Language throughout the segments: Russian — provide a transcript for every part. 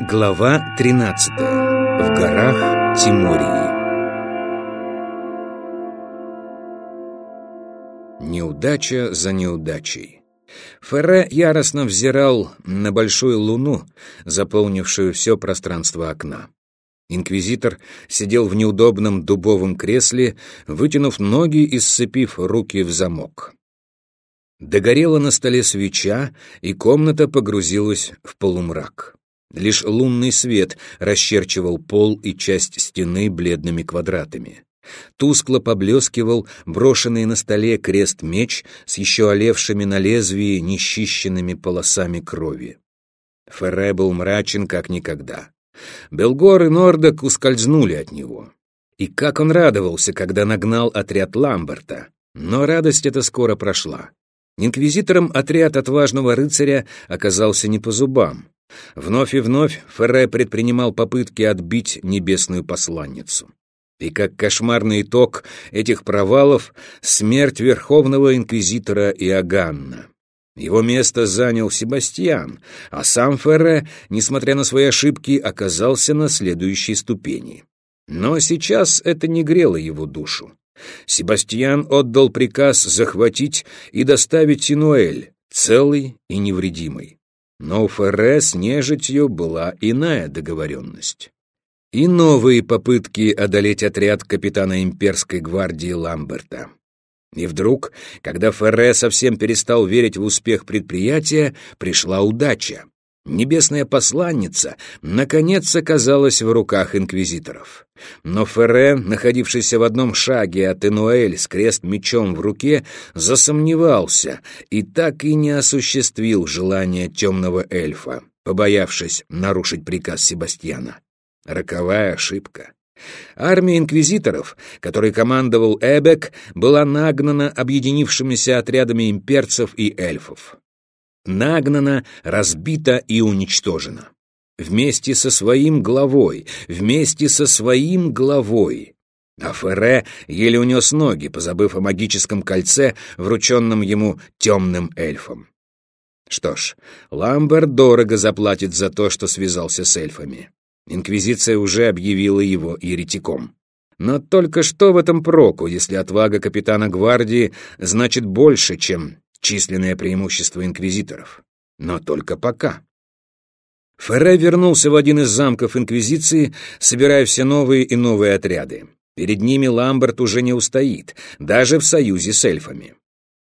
Глава 13. В горах Тимории. Неудача за неудачей. Ферре яростно взирал на большую луну, заполнившую все пространство окна. Инквизитор сидел в неудобном дубовом кресле, вытянув ноги и сцепив руки в замок. Догорела на столе свеча, и комната погрузилась в полумрак. Лишь лунный свет расчерчивал пол и часть стены бледными квадратами. Тускло поблескивал брошенный на столе крест-меч с еще олевшими на лезвии нечищенными полосами крови. Ферре был мрачен как никогда. Белгор и Нордок ускользнули от него. И как он радовался, когда нагнал отряд Ламберта. Но радость эта скоро прошла. Инквизитором отряд отважного рыцаря оказался не по зубам. Вновь и вновь Ферре предпринимал попытки отбить небесную посланницу. И как кошмарный итог этих провалов — смерть Верховного Инквизитора Иоганна. Его место занял Себастьян, а сам Ферре, несмотря на свои ошибки, оказался на следующей ступени. Но сейчас это не грело его душу. Себастьян отдал приказ захватить и доставить Синуэль, целый и невредимый. Но у Ферре с нежитью была иная договоренность. И новые попытки одолеть отряд капитана имперской гвардии Ламберта. И вдруг, когда Ферре совсем перестал верить в успех предприятия, пришла удача. Небесная посланница, наконец, оказалась в руках инквизиторов. Но Ферре, находившийся в одном шаге от Энуэль с крест-мечом в руке, засомневался и так и не осуществил желание темного эльфа, побоявшись нарушить приказ Себастьяна. Роковая ошибка. Армия инквизиторов, которой командовал Эбек, была нагнана объединившимися отрядами имперцев и эльфов нагнана, разбита и уничтожена. Вместе со своим главой, вместе со своим главой. А Ферре еле унес ноги, позабыв о магическом кольце, врученном ему темным эльфом. Что ж, Ламберт дорого заплатит за то, что связался с эльфами. Инквизиция уже объявила его еретиком. Но только что в этом проку, если отвага капитана гвардии значит больше, чем численное преимущество инквизиторов. Но только пока. Ферре вернулся в один из замков Инквизиции, собирая все новые и новые отряды. Перед ними Ламберт уже не устоит, даже в союзе с эльфами.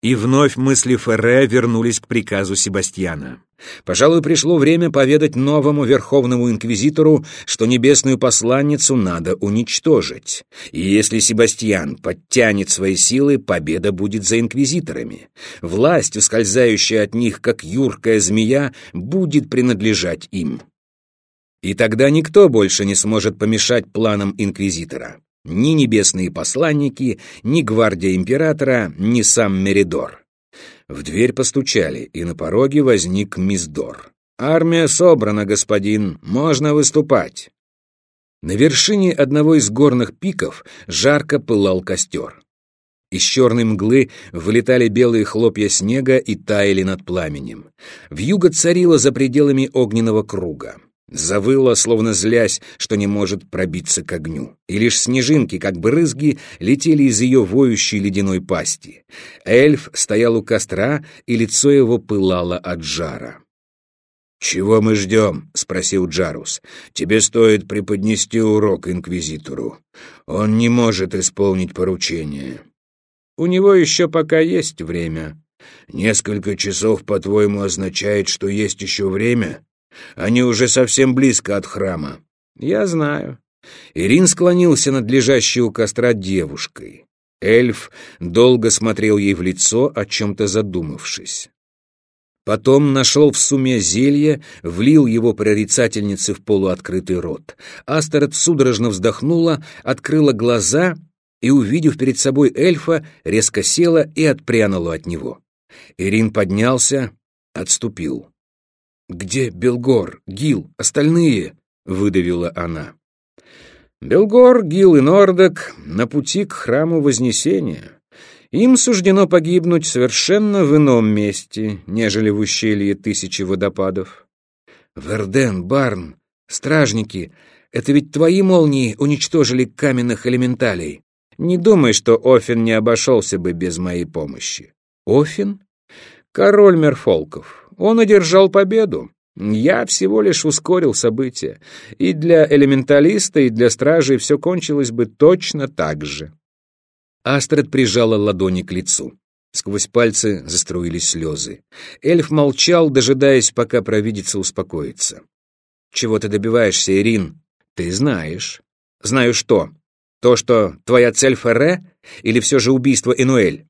И вновь мысли Ферре вернулись к приказу Себастьяна. Пожалуй, пришло время поведать новому верховному инквизитору, что небесную посланницу надо уничтожить. И если Себастьян подтянет свои силы, победа будет за инквизиторами. Власть, ускользающая от них, как юркая змея, будет принадлежать им. И тогда никто больше не сможет помешать планам инквизитора. Ни небесные посланники, ни гвардия императора, ни сам Меридор. В дверь постучали, и на пороге возник Миздор. «Армия собрана, господин, можно выступать». На вершине одного из горных пиков жарко пылал костер. Из черной мглы вылетали белые хлопья снега и таяли над пламенем. Вьюга царила за пределами огненного круга. Завыла, словно злясь, что не может пробиться к огню. И лишь снежинки, как брызги, летели из ее воющей ледяной пасти. Эльф стоял у костра, и лицо его пылало от жара. «Чего мы ждем?» — спросил Джарус. «Тебе стоит преподнести урок инквизитору. Он не может исполнить поручение». «У него еще пока есть время». «Несколько часов, по-твоему, означает, что есть еще время?» Они уже совсем близко от храма. Я знаю. Ирин склонился над лежащей у костра девушкой. Эльф долго смотрел ей в лицо, о чем-то задумавшись. Потом нашел в суме зелье, влил его прорицательнице в полуоткрытый рот. Астерет судорожно вздохнула, открыла глаза и, увидев перед собой эльфа, резко села и отпрянула от него. Ирин поднялся, отступил. «Где Белгор, Гил, остальные?» — выдавила она. «Белгор, Гил и Нордок на пути к храму Вознесения. Им суждено погибнуть совершенно в ином месте, нежели в ущелье тысячи водопадов. Верден, Барн, Стражники, это ведь твои молнии уничтожили каменных элементалей. Не думай, что Офин не обошелся бы без моей помощи. Офин? Король Мерфолков. Он одержал победу. Я всего лишь ускорил события. И для элементалиста, и для стражей все кончилось бы точно так же. Астрид прижала ладони к лицу. Сквозь пальцы заструились слезы. Эльф молчал, дожидаясь, пока провидица успокоится. «Чего ты добиваешься, Ирин?» «Ты знаешь». «Знаю что? То, что твоя цель Ферре, или все же убийство Инуэль?»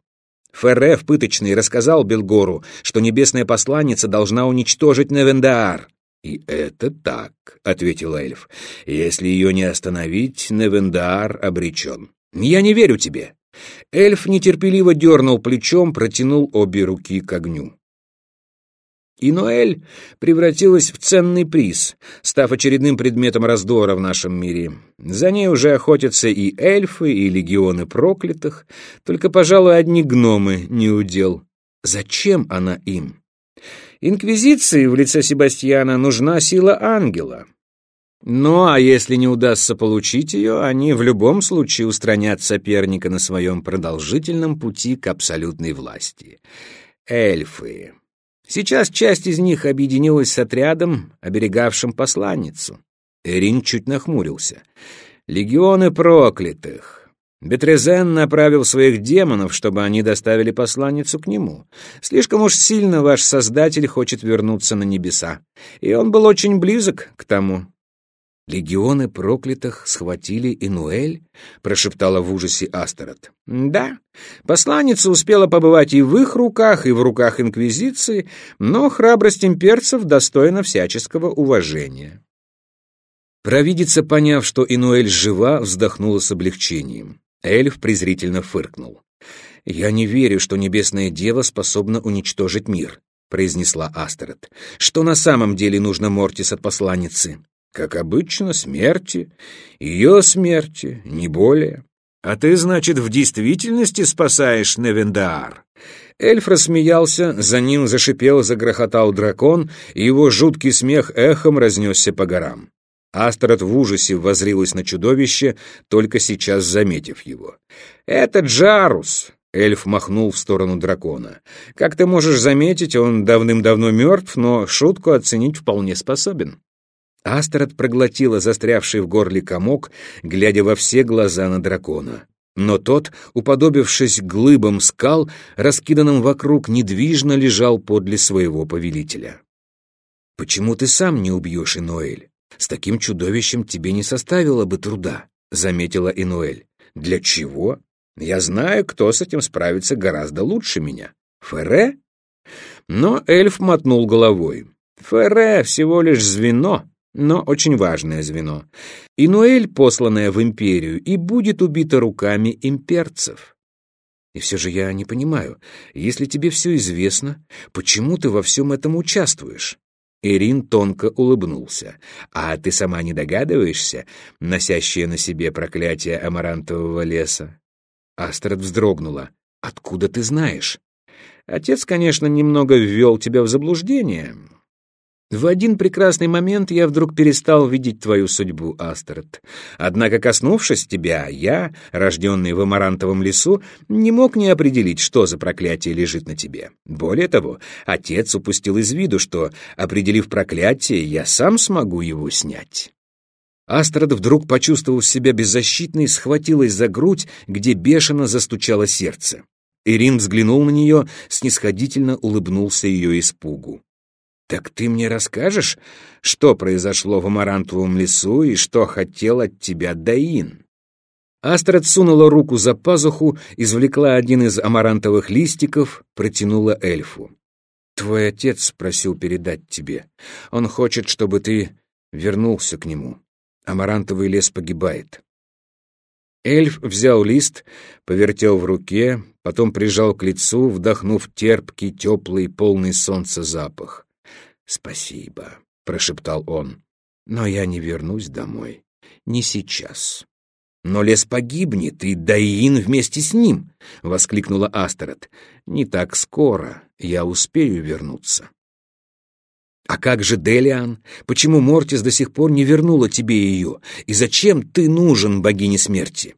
Ферре в пыточной рассказал Белгору, что небесная посланница должна уничтожить Невендаар. «И это так», — ответил эльф. «Если ее не остановить, Невендаар обречен». «Я не верю тебе». Эльф нетерпеливо дернул плечом, протянул обе руки к огню. И Ноэль превратилась в ценный приз, став очередным предметом раздора в нашем мире. За ней уже охотятся и эльфы, и легионы проклятых, только, пожалуй, одни гномы не удел. Зачем она им? Инквизиции в лице Себастьяна нужна сила ангела. Ну, а если не удастся получить ее, они в любом случае устранят соперника на своем продолжительном пути к абсолютной власти. Эльфы. Сейчас часть из них объединилась с отрядом, оберегавшим посланницу. Эрин чуть нахмурился. «Легионы проклятых!» Бетрезен направил своих демонов, чтобы они доставили посланницу к нему. Слишком уж сильно ваш Создатель хочет вернуться на небеса, и он был очень близок к тому. «Легионы проклятых схватили Инуэль?» — прошептала в ужасе Астерот. «Да, посланница успела побывать и в их руках, и в руках Инквизиции, но храбрость имперцев достойна всяческого уважения». Провидица, поняв, что Инуэль жива, вздохнула с облегчением. Эльф презрительно фыркнул. «Я не верю, что Небесная Дева способна уничтожить мир», — произнесла Астерот. «Что на самом деле нужно Мортис от посланницы?» Как обычно, смерти, ее смерти, не более. А ты, значит, в действительности спасаешь Невендаар? Эльф рассмеялся, за ним зашипел, загрохотал дракон, и его жуткий смех эхом разнесся по горам. Астрот в ужасе возрилась на чудовище, только сейчас заметив его. «Это Джарус!» — эльф махнул в сторону дракона. «Как ты можешь заметить, он давным-давно мертв, но шутку оценить вполне способен». Астерот проглотила застрявший в горле комок, глядя во все глаза на дракона. Но тот, уподобившись глыбам скал, раскиданным вокруг, недвижно лежал подле своего повелителя. «Почему ты сам не убьешь Инуэль? С таким чудовищем тебе не составило бы труда», — заметила Инуэль. «Для чего? Я знаю, кто с этим справится гораздо лучше меня. Ферре?» Но эльф мотнул головой. «Ферре всего лишь звено, но очень важное звено. Инуэль, посланная в империю, и будет убита руками имперцев. И все же я не понимаю, если тебе все известно, почему ты во всем этом участвуешь? Ирин тонко улыбнулся. «А ты сама не догадываешься, носящая на себе проклятие амарантового леса?» Астрид вздрогнула. «Откуда ты знаешь?» «Отец, конечно, немного ввел тебя в заблуждение, в один прекрасный момент я вдруг перестал видеть твою судьбу, Астерт. Однако, коснувшись тебя, я, рожденный в Амарантовом лесу, не мог не определить, что за проклятие лежит на тебе. Более того, отец упустил из виду, что, определив проклятие, я сам смогу его снять. Астрад вдруг, почувствовав себя беззащитной, схватилась за грудь, где бешено застучало сердце. Ирин взглянул на нее, снисходительно улыбнулся ее испугу. «Так ты мне расскажешь, что произошло в Амарантовом лесу и что хотел от тебя Даин?» Астрид сунула руку за пазуху, извлекла один из амарантовых листиков, протянула эльфу. «Твой отец просил передать тебе. Он хочет, чтобы ты вернулся к нему. Амарантовый лес погибает». Эльф взял лист, повертел в руке, потом прижал к лицу, вдохнув терпкий, теплый, полный солнца запах. «Спасибо», — прошептал он, — «но я не вернусь домой. Не сейчас». «Но лес погибнет, и Даин вместе с ним!» — воскликнула Астерот. «Не так скоро я успею вернуться». А как же Делиан? Почему Мортис до сих пор не вернула тебе ее? И зачем ты нужен богине смерти?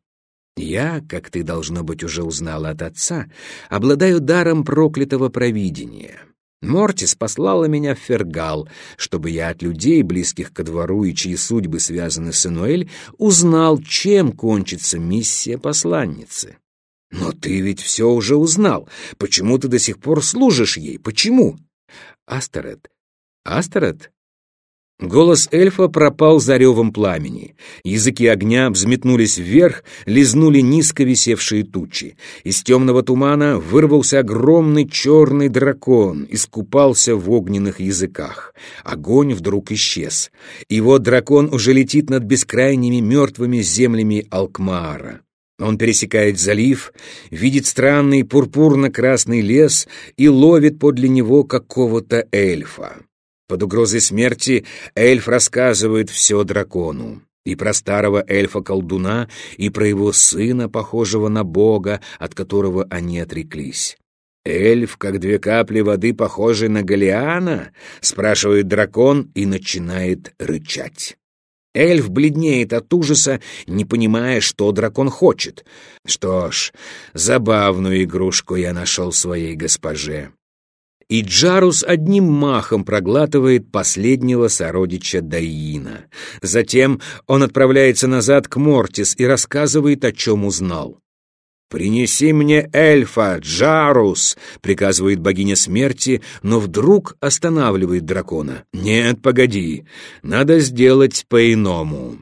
Я, как ты, должно быть, уже узнала от отца, обладаю даром проклятого провидения. Мортис послала меня в Фергал, чтобы я от людей, близких ко двору и чьи судьбы связаны с Энуэль, узнал, чем кончится миссия посланницы. Но ты ведь все уже узнал. Почему ты до сих пор служишь ей? Почему? Астерет. Астерет? Голос эльфа пропал за ревом пламени. Языки огня взметнулись вверх, лизнули низко висевшие тучи. Из темного тумана вырвался огромный черный дракон, искупался в огненных языках. Огонь вдруг исчез. И вот дракон уже летит над бескрайними мертвыми землями Алкмаара. Он пересекает залив, видит странный пурпурно-красный лес и ловит подле него какого-то эльфа. Под угрозой смерти эльф рассказывает все дракону. И про старого эльфа-колдуна, и про его сына, похожего на бога, от которого они отреклись. «Эльф, как две капли воды, похожий на Галиана?» — спрашивает дракон и начинает рычать. Эльф бледнеет от ужаса, не понимая, что дракон хочет. Что ж, забавную игрушку я нашел своей госпоже и Джарус одним махом проглатывает последнего сородича Дайина. Затем он отправляется назад к Мортис и рассказывает, о чем узнал. «Принеси мне эльфа, Джарус!» — приказывает богиня смерти, но вдруг останавливает дракона. «Нет, погоди, надо сделать по-иному».